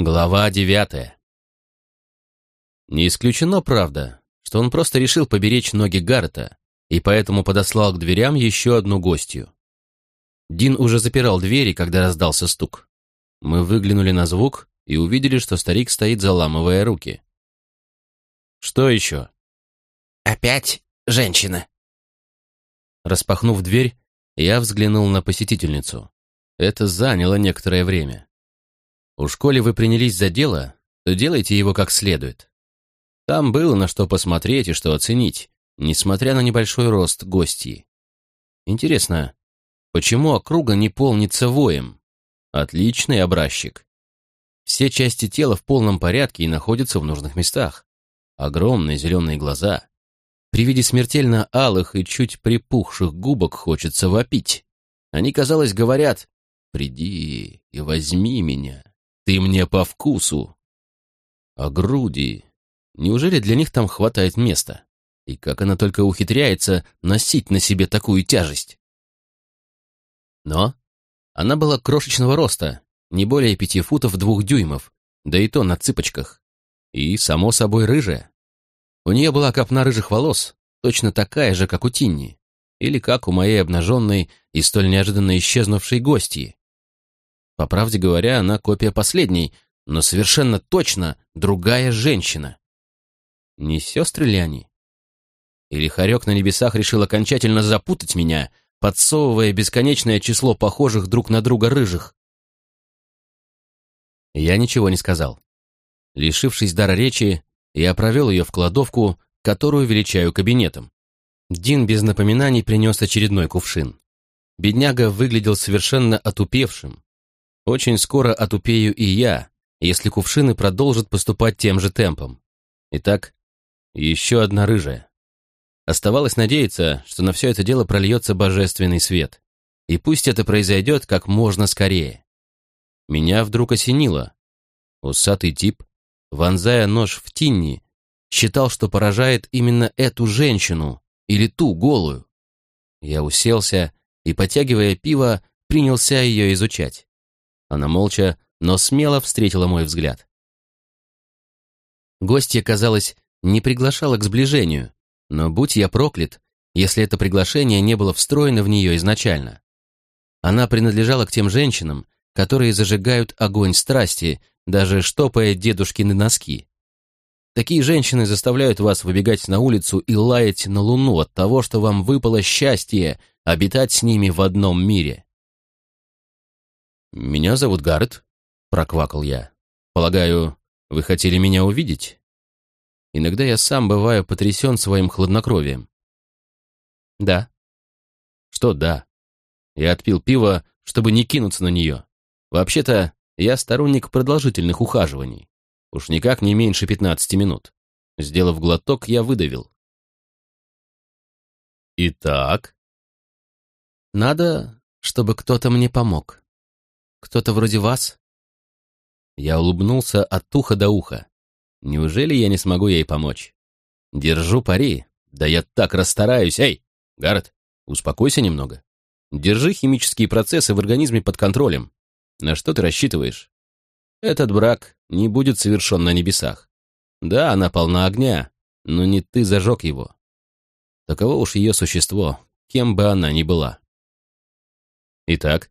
Глава девятая. Не исключено, правда, что он просто решил поберечь ноги Гаррета и поэтому подослал к дверям еще одну гостью. Дин уже запирал двери, когда раздался стук. Мы выглянули на звук и увидели, что старик стоит, заламывая руки. «Что еще?» «Опять женщина?» Распахнув дверь, я взглянул на посетительницу. Это заняло некоторое время. Уж коли вы принялись за дело, то делайте его как следует. Там было на что посмотреть и что оценить, несмотря на небольшой рост гостей. Интересно, почему округа не полнится воем? Отличный образчик. Все части тела в полном порядке и находятся в нужных местах. Огромные зеленые глаза. При виде смертельно алых и чуть припухших губок хочется вопить. Они, казалось, говорят «Приди и возьми меня». Ты мне по вкусу. А груди? Неужели для них там хватает места? И как она только ухитряется носить на себе такую тяжесть? Но она была крошечного роста, не более пяти футов двух дюймов, да и то на цыпочках. И, само собой, рыжая. У нее была копна рыжих волос, точно такая же, как у Тинни, или как у моей обнаженной и столь неожиданно исчезнувшей гостьи. По правде говоря, она копия последней, но совершенно точно другая женщина. Не сестры ли они? Или Харек на небесах решил окончательно запутать меня, подсовывая бесконечное число похожих друг на друга рыжих? Я ничего не сказал. Лишившись дара речи, я провел ее в кладовку, которую величаю кабинетом. Дин без напоминаний принес очередной кувшин. Бедняга выглядел совершенно отупевшим, очень скоро отупею и я, если кувшины продолжат поступать тем же темпом. Итак, еще одна рыжая. Оставалось надеяться, что на все это дело прольется божественный свет. И пусть это произойдет как можно скорее. Меня вдруг осенило. Усатый тип, вонзая нож в Тинни, считал, что поражает именно эту женщину или ту голую. Я уселся и, потягивая пиво, принялся ее изучать. Она молча, но смело встретила мой взгляд. Гостья, казалось, не приглашала к сближению, но будь я проклят, если это приглашение не было встроено в нее изначально. Она принадлежала к тем женщинам, которые зажигают огонь страсти, даже штопая дедушкины носки. Такие женщины заставляют вас выбегать на улицу и лаять на луну от того, что вам выпало счастье обитать с ними в одном мире. «Меня зовут Гаррет», — проквакал я. «Полагаю, вы хотели меня увидеть?» Иногда я сам бываю потрясен своим хладнокровием. «Да». «Что «да»?» Я отпил пиво, чтобы не кинуться на нее. Вообще-то, я сторонник продолжительных ухаживаний. Уж никак не меньше пятнадцати минут. Сделав глоток, я выдавил. «Итак?» «Надо, чтобы кто-то мне помог». Кто-то вроде вас?» Я улыбнулся от уха до уха. Неужели я не смогу ей помочь? Держу пари. Да я так расстараюсь. Эй, Гаррет, успокойся немного. Держи химические процессы в организме под контролем. На что ты рассчитываешь? Этот брак не будет совершен на небесах. Да, она полна огня, но не ты зажег его. Таково уж ее существо, кем бы она ни была. Итак,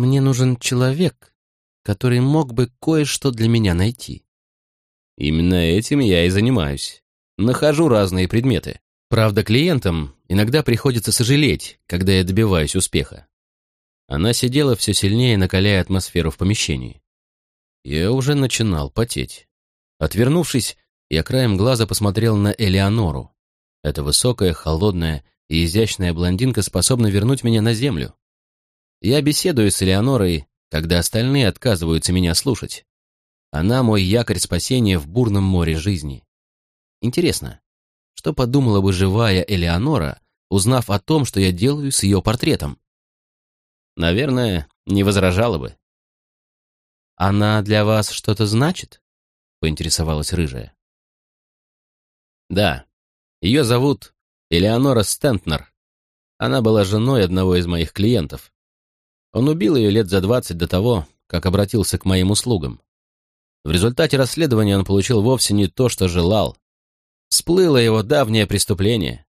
мне нужен человек, который мог бы кое-что для меня найти. Именно этим я и занимаюсь. Нахожу разные предметы. Правда, клиентам иногда приходится сожалеть, когда я добиваюсь успеха. Она сидела все сильнее, накаляя атмосферу в помещении. Я уже начинал потеть. Отвернувшись, я краем глаза посмотрел на Элеонору. Эта высокая, холодная и изящная блондинка способна вернуть меня на землю. Я беседую с Элеонорой, когда остальные отказываются меня слушать. Она мой якорь спасения в бурном море жизни. Интересно, что подумала бы живая Элеонора, узнав о том, что я делаю с ее портретом? Наверное, не возражала бы. «Она для вас что-то значит?» — поинтересовалась рыжая. «Да, ее зовут Элеонора Стентнер. Она была женой одного из моих клиентов. Он убил ее лет за двадцать до того, как обратился к моим услугам. В результате расследования он получил вовсе не то, что желал. Всплыло его давнее преступление.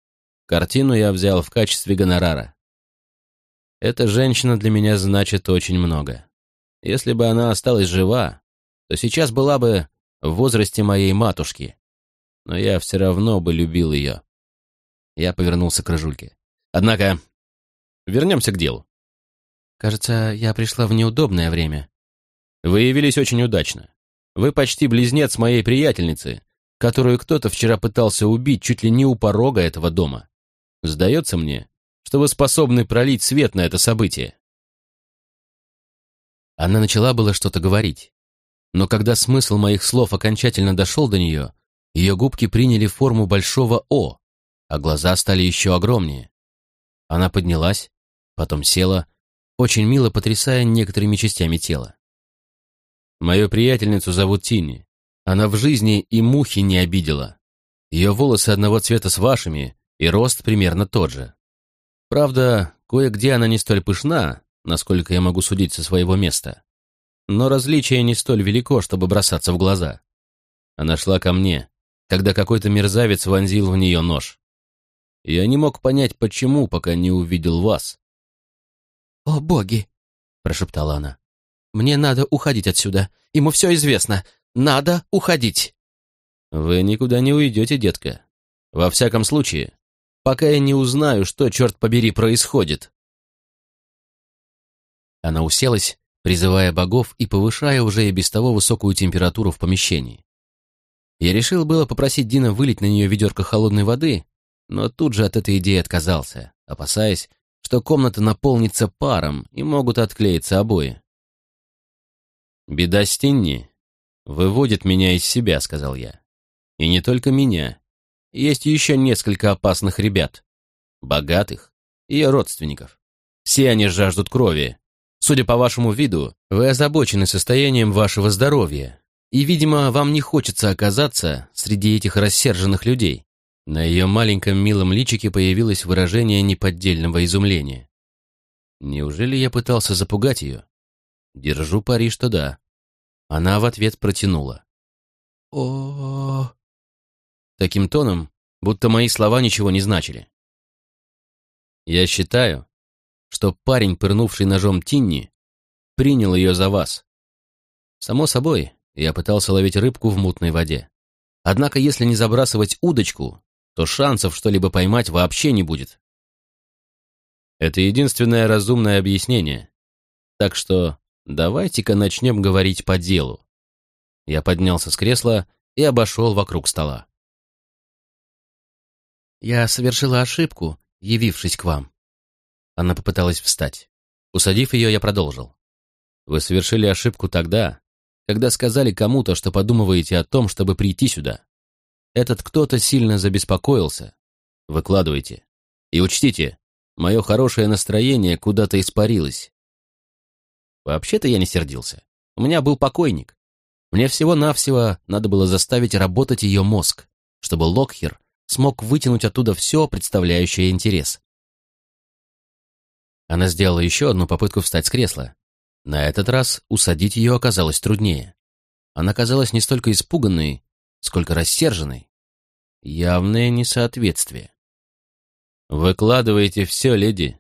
Картину я взял в качестве гонорара. Эта женщина для меня значит очень много. Если бы она осталась жива, то сейчас была бы в возрасте моей матушки. Но я все равно бы любил ее. Я повернулся к Рыжульке. Однако, вернемся к делу. Кажется, я пришла в неудобное время. Вы явились очень удачно. Вы почти близнец моей приятельницы, которую кто-то вчера пытался убить чуть ли не у порога этого дома. Сдается мне, что вы способны пролить свет на это событие. Она начала было что-то говорить, но когда смысл моих слов окончательно дошел до нее, ее губки приняли форму большого «О», а глаза стали еще огромнее. Она поднялась, потом села, очень мило потрясая некоторыми частями тела. Мою приятельницу зовут Тинни. Она в жизни и мухи не обидела. Ее волосы одного цвета с вашими, и рост примерно тот же. Правда, кое-где она не столь пышна, насколько я могу судить со своего места. Но различие не столь велико, чтобы бросаться в глаза. Она шла ко мне, когда какой-то мерзавец вонзил в нее нож. Я не мог понять, почему, пока не увидел вас. «О, боги!» — прошептала она. Мне надо уходить отсюда. Ему все известно. Надо уходить. Вы никуда не уйдете, детка. Во всяком случае, пока я не узнаю, что, черт побери, происходит. Она уселась, призывая богов и повышая уже и без того высокую температуру в помещении. Я решил было попросить Дина вылить на нее ведерко холодной воды, но тут же от этой идеи отказался, опасаясь, что комната наполнится паром и могут отклеиться обои. «Беда Стинни выводит меня из себя», — сказал я. «И не только меня. Есть еще несколько опасных ребят. Богатых и родственников. Все они жаждут крови. Судя по вашему виду, вы озабочены состоянием вашего здоровья. И, видимо, вам не хочется оказаться среди этих рассерженных людей». На ее маленьком милом личике появилось выражение неподдельного изумления. Неужели я пытался запугать ее? Держу пари, что да. Она в ответ протянула. о Таким тоном, будто мои слова ничего не значили. Я считаю, что парень, пырнувший ножом Тинни, принял ее за вас. Само собой, я пытался ловить рыбку в мутной воде. Однако, если не забрасывать удочку, то шансов что-либо поймать вообще не будет. Это единственное разумное объяснение. Так что Давайте-ка начнем говорить по делу. Я поднялся с кресла и обошел вокруг стола. Я совершила ошибку, явившись к вам. Она попыталась встать. Усадив ее, я продолжил. Вы совершили ошибку тогда, когда сказали кому-то, что подумываете о том, чтобы прийти сюда. Этот кто-то сильно забеспокоился. Выкладывайте. И учтите, мое хорошее настроение куда-то испарилось. Вообще-то я не сердился. У меня был покойник. Мне всего-навсего надо было заставить работать ее мозг, чтобы Локхер смог вытянуть оттуда все, представляющее интерес. Она сделала еще одну попытку встать с кресла. На этот раз усадить ее оказалось труднее. Она казалась не столько испуганной, сколько рассерженной. Явное несоответствие. «Выкладывайте все, леди.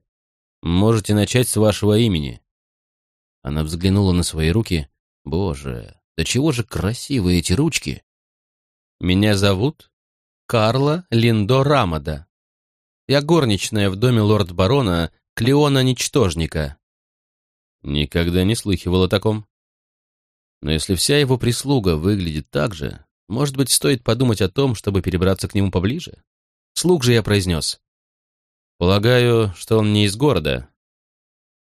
Можете начать с вашего имени», она взглянула на свои руки. Боже, да чего же красивые эти ручки! Меня зовут Карла Линдо Рамада. Я горничная в доме лорд-барона Клеона Ничтожника. Никогда не слыхивал о таком. Но если вся его прислуга выглядит так же, может быть, стоит подумать о том, чтобы перебраться к нему поближе? Слуг же я произнес. Полагаю, что он не из города.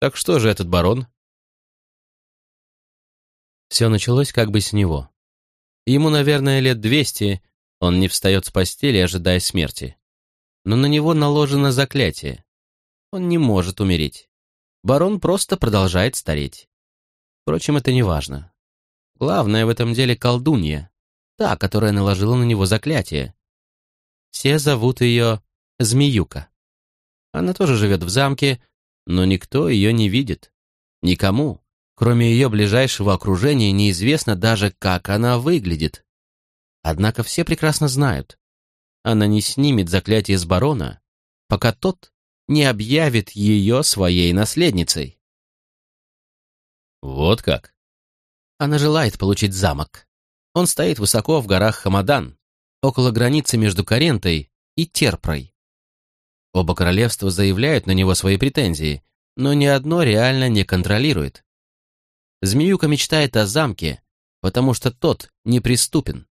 Так что же этот барон? Все началось как бы с него. Ему, наверное, лет двести, он не встает с постели, ожидая смерти. Но на него наложено заклятие. Он не может умереть. Барон просто продолжает стареть. Впрочем, это не важно. Главное в этом деле колдунья, та, которая наложила на него заклятие. Все зовут ее Змеюка. Она тоже живет в замке, но никто ее не видит. Никому, Кроме ее ближайшего окружения неизвестно даже, как она выглядит. Однако все прекрасно знают. Она не снимет заклятие с барона, пока тот не объявит ее своей наследницей. Вот как? Она желает получить замок. Он стоит высоко в горах Хамадан, около границы между Карентой и Терпрой. Оба королевства заявляют на него свои претензии, но ни одно реально не контролирует. Змеюка мечтает о замке, потому что тот неприступен.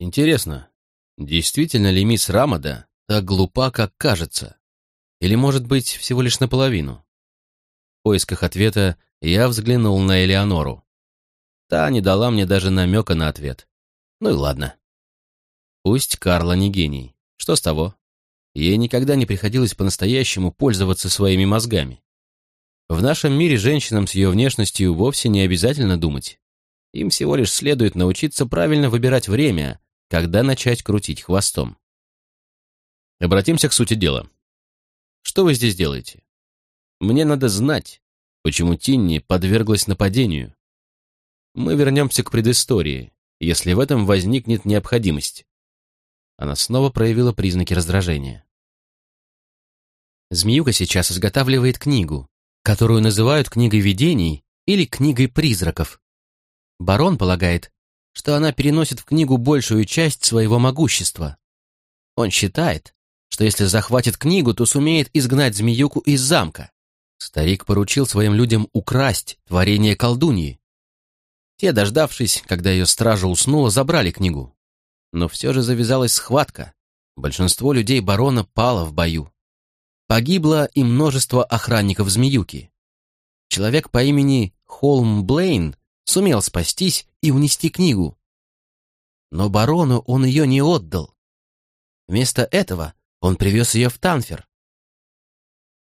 Интересно, действительно ли мисс Рамада так глупа, как кажется? Или, может быть, всего лишь наполовину? В поисках ответа я взглянул на Элеонору. Та не дала мне даже намека на ответ. Ну и ладно. Пусть Карла не гений. Что с того? Ей никогда не приходилось по-настоящему пользоваться своими мозгами. В нашем мире женщинам с ее внешностью вовсе не обязательно думать. Им всего лишь следует научиться правильно выбирать время, когда начать крутить хвостом. Обратимся к сути дела. Что вы здесь делаете? Мне надо знать, почему Тинни подверглась нападению. Мы вернемся к предыстории, если в этом возникнет необходимость. Она снова проявила признаки раздражения. Змеюка сейчас изготавливает книгу, которую называют книгой видений или книгой призраков. Барон полагает, что она переносит в книгу большую часть своего могущества. Он считает, что если захватит книгу, то сумеет изгнать змеюку из замка. Старик поручил своим людям украсть творение колдуньи. Те, дождавшись, когда ее стража уснула, забрали книгу. Но все же завязалась схватка. Большинство людей барона пало в бою. Погибло и множество охранников змеюки. Человек по имени Холм Блейн сумел спастись и унести книгу. Но барону он ее не отдал. Вместо этого он привез ее в Танфер.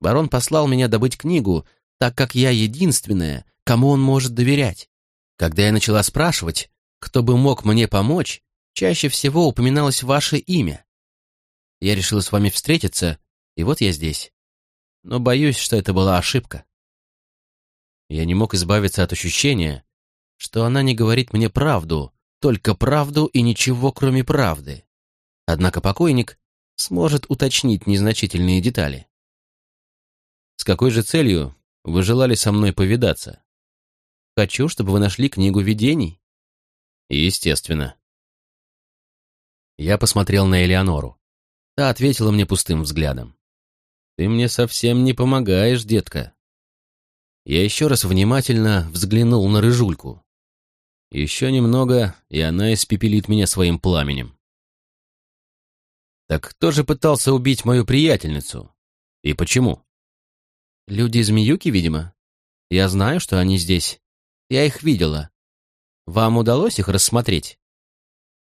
Барон послал меня добыть книгу, так как я единственная, кому он может доверять. Когда я начала спрашивать, кто бы мог мне помочь, чаще всего упоминалось ваше имя. Я решила с вами встретиться, и вот я здесь. Но боюсь, что это была ошибка. Я не мог избавиться от ощущения, что она не говорит мне правду, только правду и ничего, кроме правды. Однако покойник сможет уточнить незначительные детали. С какой же целью вы желали со мной повидаться? Хочу, чтобы вы нашли книгу видений. Естественно. Я посмотрел на Элеонору. Та ответила мне пустым взглядом. Ты мне совсем не помогаешь, детка. Я еще раз внимательно взглянул на рыжульку. Еще немного, и она испепелит меня своим пламенем. Так кто же пытался убить мою приятельницу? И почему? Люди Змеюки, видимо. Я знаю, что они здесь. Я их видела. Вам удалось их рассмотреть?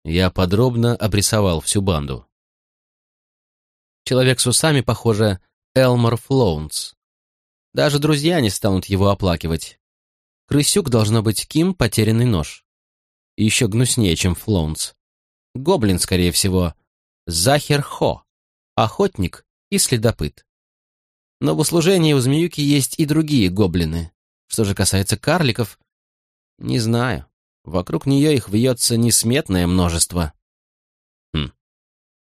Я подробно обрисовал всю банду. Человек с усами, похоже, Элмор Флоунс. Даже друзья не станут его оплакивать. Крысюк должно быть Ким потерянный нож. еще гнуснее, чем Флоунс. Гоблин, скорее всего. Захер Хо. Охотник и следопыт. Но в услужении у змеюки есть и другие гоблины. Что же касается карликов, не знаю. Вокруг нее их вьется несметное множество. Хм.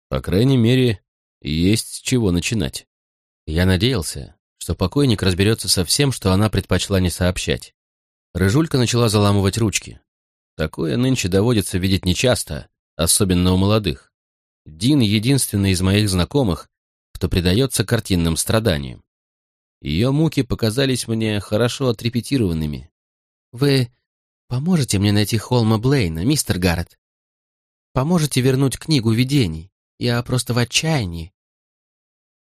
По крайней мере, есть с чего начинать. Я надеялся, что покойник разберется со всем, что она предпочла не сообщать. Рыжулька начала заламывать ручки. Такое нынче доводится видеть нечасто, особенно у молодых. Дин единственный из моих знакомых, кто предается картинным страданиям. Ее муки показались мне хорошо отрепетированными. «Вы поможете мне найти Холма Блейна, мистер Гаррет? Поможете вернуть книгу видений? Я просто в отчаянии».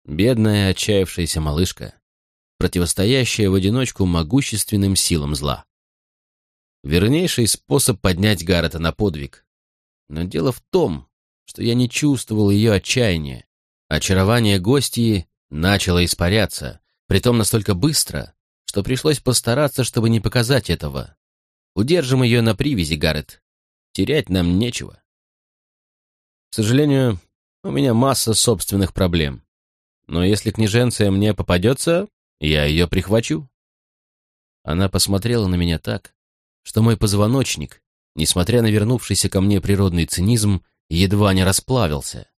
Бедная отчаявшаяся малышка, противостоящая в одиночку могущественным силам зла. Вернейший способ поднять Гаррета на подвиг. Но дело в том, что я не чувствовал ее отчаяния, Очарование гостьи начало испаряться, притом настолько быстро, что пришлось постараться, чтобы не показать этого. Удержим ее на привязи, Гаррет. Терять нам нечего. К сожалению, у меня масса собственных проблем. Но если княженция мне попадется, я ее прихвачу. Она посмотрела на меня так, что мой позвоночник, несмотря на вернувшийся ко мне природный цинизм, едва не расплавился.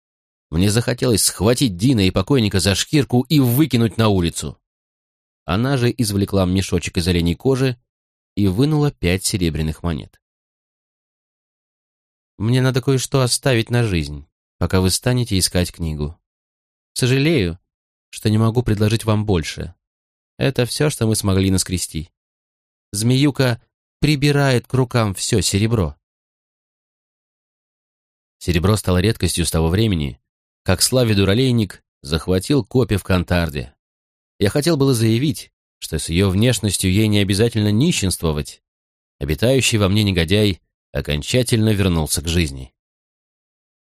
Мне захотелось схватить Дина и покойника за шкирку и выкинуть на улицу. Она же извлекла мешочек из оленей кожи и вынула пять серебряных монет. «Мне надо кое-что оставить на жизнь, пока вы станете искать книгу. Сожалею, что не могу предложить вам больше. Это все, что мы смогли наскрести. Змеюка прибирает к рукам все серебро. Серебро стало редкостью с того времени, как Славе Дуралейник захватил копи в Кантарде. Я хотел было заявить, что с ее внешностью ей не обязательно нищенствовать. Обитающий во мне негодяй окончательно вернулся к жизни.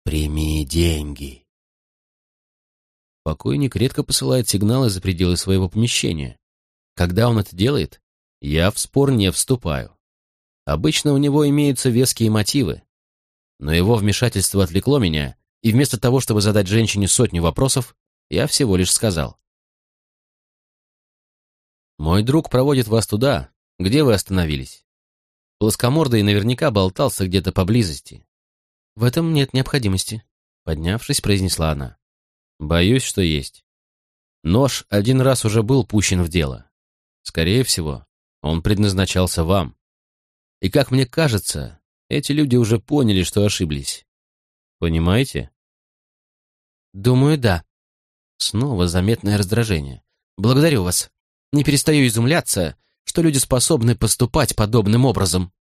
«Прими деньги», Покойник редко посылает сигналы за пределы своего помещения. Когда он это делает, я в спор не вступаю. Обычно у него имеются веские мотивы. Но его вмешательство отвлекло меня, и вместо того, чтобы задать женщине сотню вопросов, я всего лишь сказал. «Мой друг проводит вас туда, где вы остановились. Плоскомордый наверняка болтался где-то поблизости». «В этом нет необходимости», — поднявшись, произнесла она. Боюсь, что есть. Нож один раз уже был пущен в дело. Скорее всего, он предназначался вам. И, как мне кажется, эти люди уже поняли, что ошиблись. Понимаете? Думаю, да. Снова заметное раздражение. Благодарю вас. Не перестаю изумляться, что люди способны поступать подобным образом.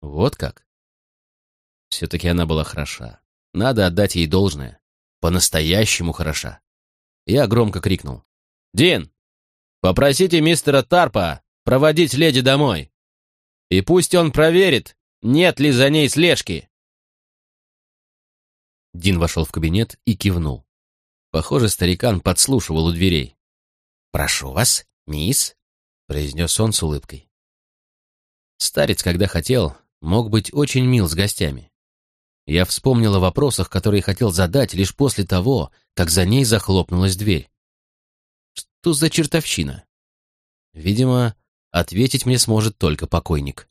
Вот как? Все-таки она была хороша. Надо отдать ей должное по-настоящему хороша. Я громко крикнул. «Дин, попросите мистера Тарпа проводить леди домой. И пусть он проверит, нет ли за ней слежки». Дин вошел в кабинет и кивнул. Похоже, старикан подслушивал у дверей. «Прошу вас, мисс», — произнес он с улыбкой. Старец, когда хотел, мог быть очень мил с гостями. Я вспомнил о вопросах, которые хотел задать лишь после того, как за ней захлопнулась дверь. Что за чертовщина? Видимо, ответить мне сможет только покойник.